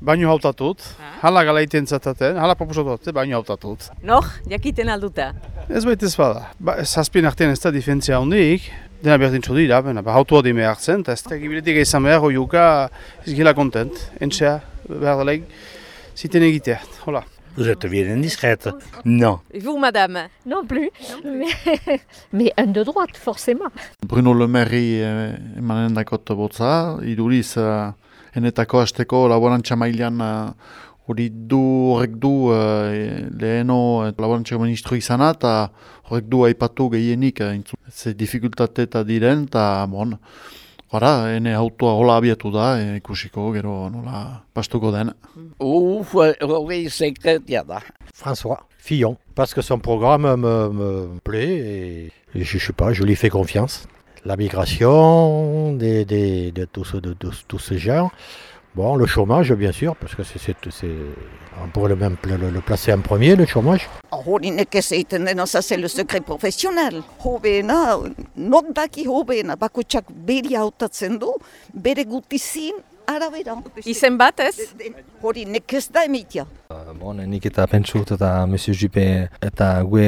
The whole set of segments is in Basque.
baino hautatut, hala galaiten zataten, hala proposatu baino hautatut. Nor, jakiten alduta. Ez baita ez bada. Ba, zazpien artean ez da difentzia hondik, dena berdintxo dira, bena, ba, hautu hori hartzen, eta ez da egibiletik izan behar, oiuka ez gila kontent, entxea, behar dalaik, ziten egitea, hola. Vous êtes bien indiscrète. Non. Et vous, madame Non plus. Mais, mais un de droite, forcément. Bruno Lemerri eh, emanen dakot botza, iduriz uh, enetako hasteko laborantza mailan uh, hori du horrek du uh, leheno uh, laborantza ministro izana eta horrek du aipatu gehienik uh, ze dificultate eta diren eta bon, Hora, ene autoa hola abiatu da, e, ikusiko gero nola pastuko den. Ouf, hori sekretia da. François Fillon, parce que son programme me, me plaît et, et je, je sais pas, je lui fais confiance. La migration, des, des, de, tout ce, de, de tout ce genre. Bon, le chômage, bien sûr, parce que c'est, on pourrait le même le, le, placer en premier, le chômage. Egiten dena zaze le secret profesional. Hobeena, not daki hobeena, bakotxak beri hautatzen du, bere gutizin arabera. Izen bat ez? Horinek ez da emitia. Bon, nik eta pentsut eta Monsieur Juppe eta gue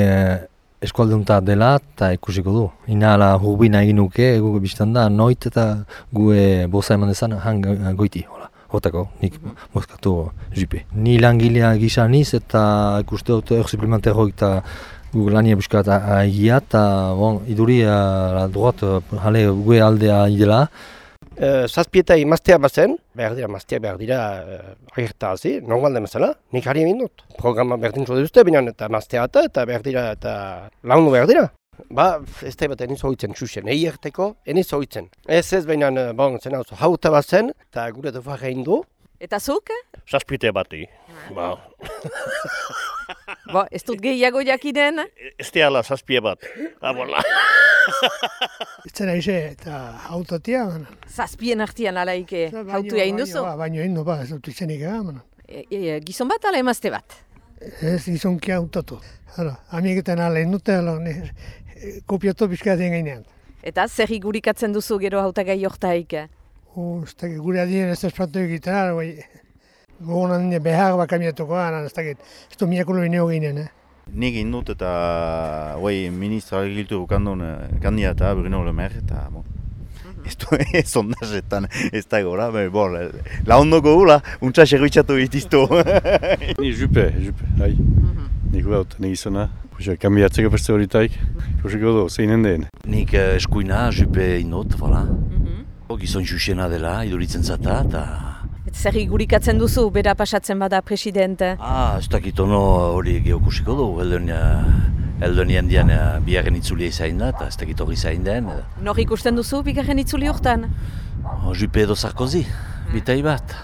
eskualdunta dela eta ikusiko du. Inala hurbina egin nuke, gu biztan da, noit eta gue boza eman dezan hang goiti. Hola. Hotako, nik mozkatu jipe. Ni langilea gisa niz eta ikuste dut eur suplementero eta gu lania buskat aia eta bon, iduri la droat, jale gue aldea idela. Uh, Zazpieta imaztea bazen, behar dira maztea behar dira uh, agerta hazi, normal demazela, nik harri egin dut. Programa berdin zode duzte, binean eta maztea eta, eta behar dira eta launu behar dira. Ba, ez da bat eniz hoitzen txusen, egi erteko eniz hoitzen. Ez ez behinan, bon, zen hau hauta bat zen, eta gure dufa egin du. Eta zuk? Zazpite bati. Ba. Bo, ez dut gehiago jakinen? Ez ala zazpie bat. Abola. Ez zera ize, eta autotia. Zazpien artian alaike, hautu egin duzu? Ba, baino egin du, ba, ez dut izenik egan. E, e, gizon bat ala emazte bat? Ez gizonki autotu. Hala, amiegetan ala egin dute, kopiatu bizka den gainean. Eta zer igurikatzen duzu gero hautagai jortaik? Uh, ez dakit, gure adien ez espratu egitea, bai, gogonan behar baka miatuko, ez dakit, ez du miakulo ineo ginen, eh? Nik indut eta bai, ministra egiltu bukandun kandidata, Bruno Lemer, eta bon. Ez du ez ondazetan, ez da gora, bon, la ondoko gula, untsa serbitxatu bitiztu. Ni jupe, jupe, bai. Nik baut, nik izana. Puxa, kambiatzeko beste horitaik, ikusiko du, zeinen den. Nik uh, eskuina, jupe inot, voilà. Mm -hmm. Gizon xuxena dela, iduritzen zata, eta... Zer igurikatzen duzu, bera pasatzen bada presidente? Ah, ez dakit ono hori geokusiko du, eldon dian biharren itzulia izain da, eta ez dakit hori izain den. Nor ikusten duzu, bigarren itzuli hortan? Jupe edo Sarkozy, bitai bat.